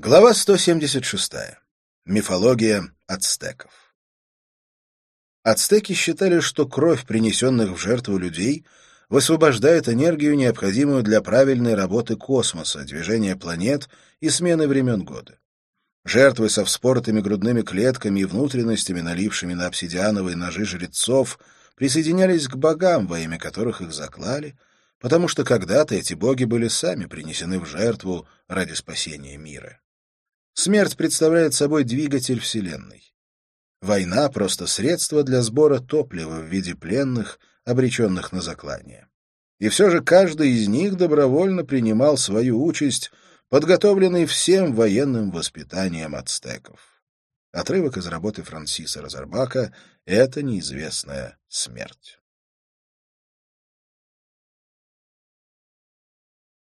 Глава 176. Мифология ацтеков. Ацтеки считали, что кровь принесенных в жертву людей высвобождает энергию, необходимую для правильной работы космоса, движения планет и смены времен года. Жертвы со вспоротыми грудными клетками и внутренностями, налившими на обсидиановые ножи жрецов, присоединялись к богам, во имя которых их заклали, потому что когда-то эти боги были сами принесены в жертву ради спасения мира. Смерть представляет собой двигатель Вселенной. Война — просто средство для сбора топлива в виде пленных, обреченных на заклание. И все же каждый из них добровольно принимал свою участь, подготовленный всем военным воспитанием ацтеков. Отрывок из работы Франсиса Розарбака «Это неизвестная смерть».